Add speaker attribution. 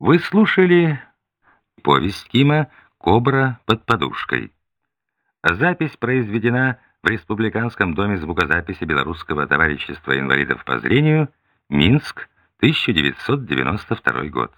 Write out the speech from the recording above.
Speaker 1: Вы слушали повесть Кима «Кобра под подушкой». Запись произведена в Республиканском доме звукозаписи Белорусского товарищества инвалидов по зрению, Минск, 1992 год.